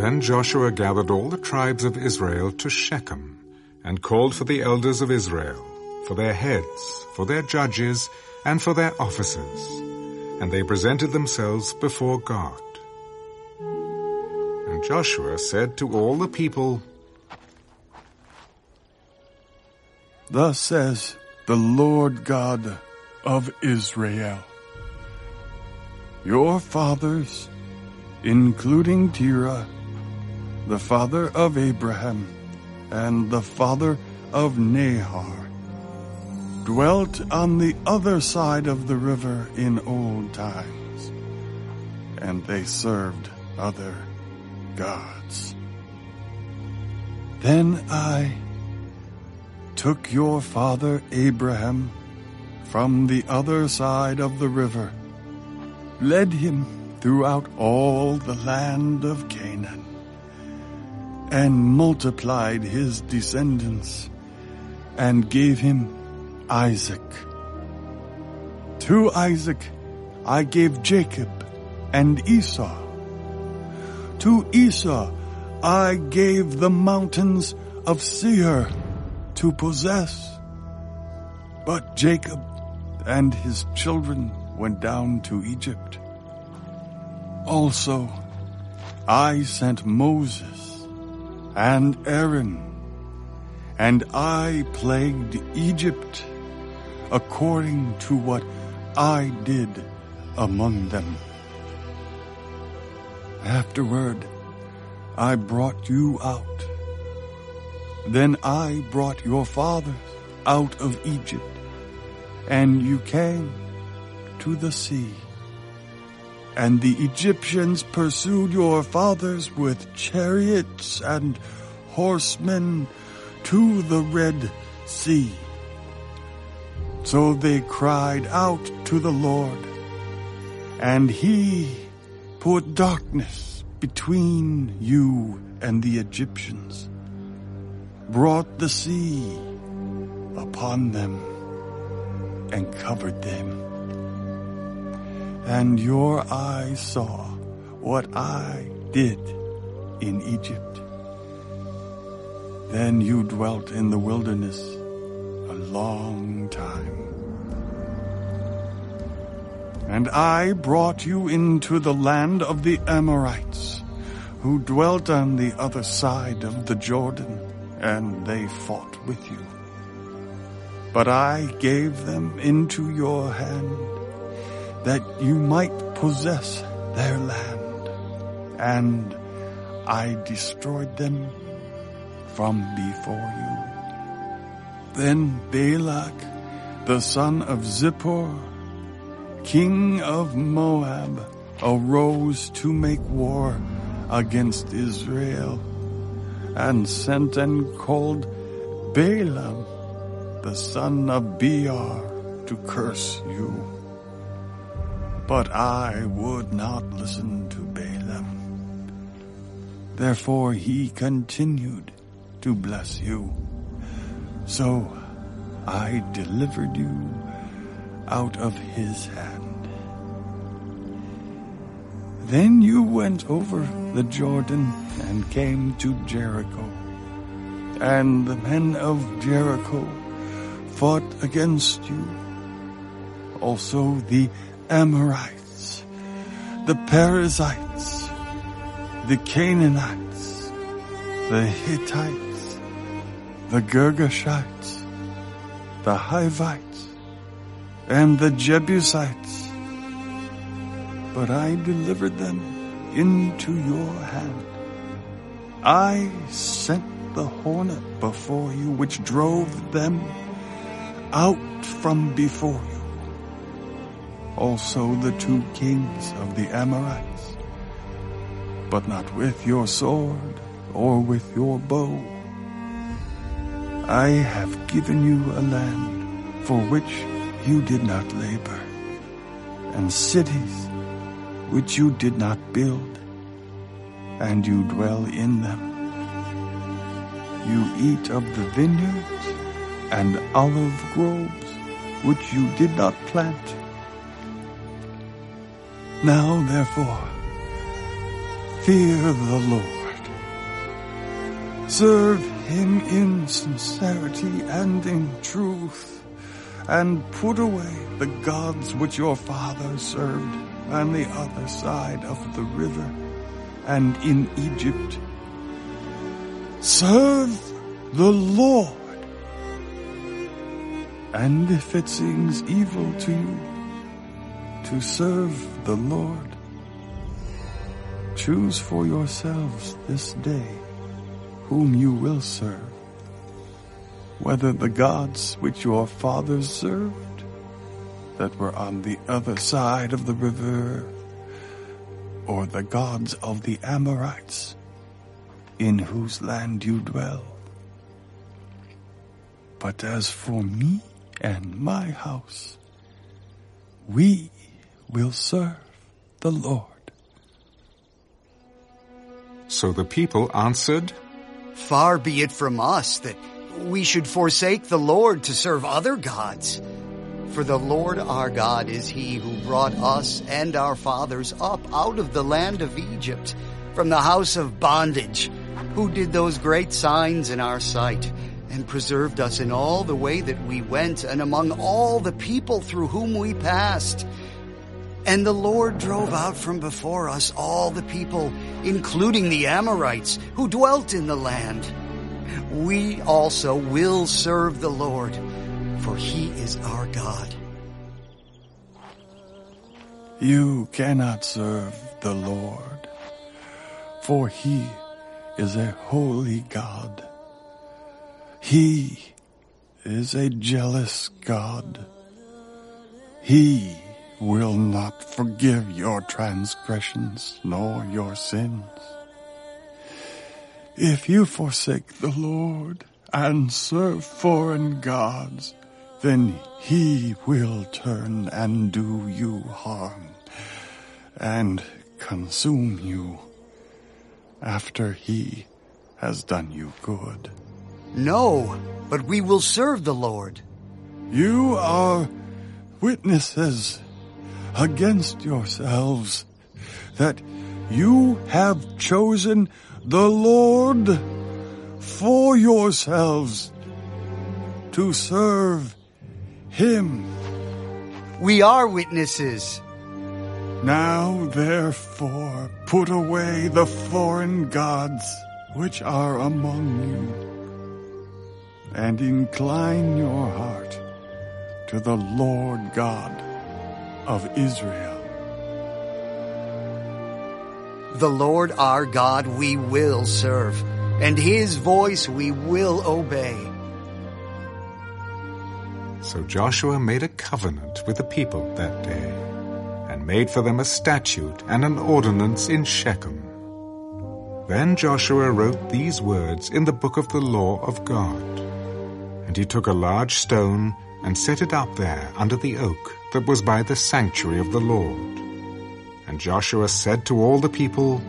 Then Joshua gathered all the tribes of Israel to Shechem, and called for the elders of Israel, for their heads, for their judges, and for their officers. And they presented themselves before God. And Joshua said to all the people, Thus says the Lord God of Israel. Your fathers, including Terah, the father of Abraham, and the father of Nahor, dwelt on the other side of the river in old times, and they served other gods. Then I took your father Abraham from the other side of the river, led him throughout all the land of Canaan, and multiplied his descendants, and gave him Isaac. To Isaac I gave Jacob and Esau. To Esau I gave the mountains of Seir to possess. But Jacob and his children went down to Egypt. Also, I sent Moses and Aaron, and I plagued Egypt according to what I did among them. Afterward, I brought you out. Then I brought your fathers out of Egypt, and you came to the sea. And the Egyptians pursued your fathers with chariots and horsemen to the Red Sea. So they cried out to the Lord, and he put darkness between you and the Egyptians, brought the sea upon them, and covered them. And your eyes saw what I did in Egypt. Then you dwelt in the wilderness a long time. And I brought you into the land of the Amorites, who dwelt on the other side of the Jordan, and they fought with you. But I gave them into your hand, that you might possess their land, and I destroyed them from before you. Then Balak, the son of Zippor, king of Moab, arose to make war against Israel, and sent and called Balaam, the son of Beor, to curse you. But I would not listen to Balaam. Therefore he continued to bless you. So I delivered you out of his hand. Then you went over the Jordan and came to Jericho. And the men of Jericho fought against you. Also the Amorites, the Perizzites, the Canaanites, the Hittites, the Girgashites, the Hivites, and the Jebusites. But I delivered them into your hand. I sent the hornet before you, which drove them out from before you. Also the two kings of the Amorites, but not with your sword or with your bow. I have given you a land for which you did not labor, and cities which you did not build, and you dwell in them. You eat of the vineyards and olive groves which you did not plant. Now therefore, fear the Lord Serve him in sincerity and in truth, and put away the gods which your fathers served on the other side of the river and in Egypt. Serve the Lord. And if it seems evil to you to serve the Lord, choose for yourselves this day whom you will serve, whether the gods which your fathers served that were on the other side of the river, or the gods of the Amorites in whose land you dwell. But as for me and my house, we will serve the Lord. So the people answered, Far be it from us that we should forsake the Lord to serve other gods. For the Lord our God is he who brought us and our fathers up out of the land of Egypt, from the house of bondage, who did those great signs in our sight, and preserved us in all the way that we went, and among all the people through whom we passed. And the Lord drove out from before us all the people, including the Amorites, who dwelt in the land. We also will serve the Lord, for he is our God. You cannot serve the Lord, for he is a holy God. He is a jealous God. He will not forgive your transgressions nor your sins. If you forsake the Lord and serve foreign gods, then he will turn and do you harm and consume you after he has done you good. No, but we will serve the Lord. You are witnesses against yourselves that you have chosen the Lord for yourselves to serve him. We are witnesses. Now therefore put away the foreign gods which are among you, and incline your heart to the Lord God of Israel. The Lord our God we will serve, and his voice we will obey. So Joshua made a covenant with the people that day, and made for them a statute and an ordinance in Shechem. Then Joshua wrote these words in the book of the law of God. And he took a large stone and set it up there under the oak that was by the sanctuary of the Lord. And Joshua said to all the people,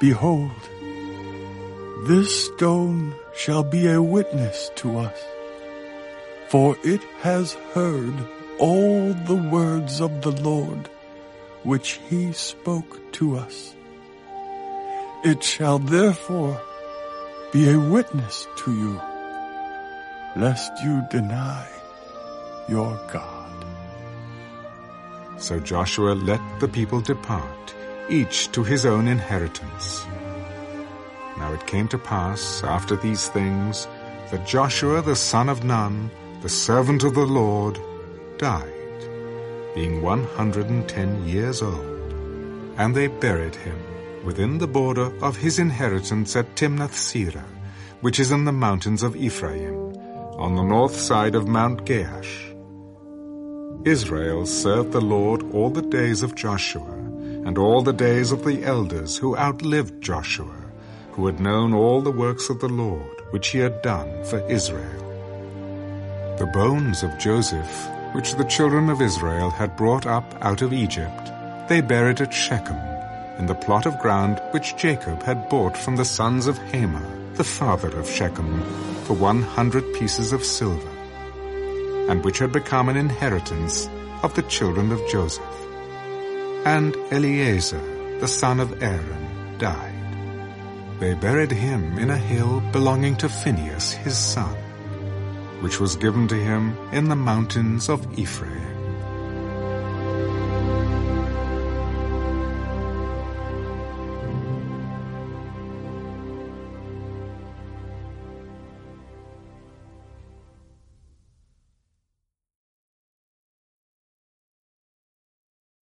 Behold, this stone shall be a witness to us, for it has heard all the words of the Lord which he spoke to us. It shall therefore be a witness to you, lest you deny your God. So Joshua let the people depart, each to his own inheritance. Now it came to pass after these things that Joshua the son of Nun, the servant of the Lord, died, being one hundred and ten years old. And they buried him within the border of his inheritance at Timnath Serah, which is in the mountains of Ephraim, on the north side of Mount Gaash. Israel served the Lord all the days of Joshua, and all the days of the elders who outlived Joshua, who had known all the works of the Lord which he had done for Israel. The bones of Joseph, which the children of Israel had brought up out of Egypt, they buried at Shechem, in the plot of ground which Jacob had bought from the sons of Hamor, the father of Shechem, for one hundred pieces of silver and which had become an inheritance of the children of Joseph. And Eleazar, the son of Aaron, died. they buried him in a hill belonging to Phinehas his son, which was given to him in the mountains of Ephraim.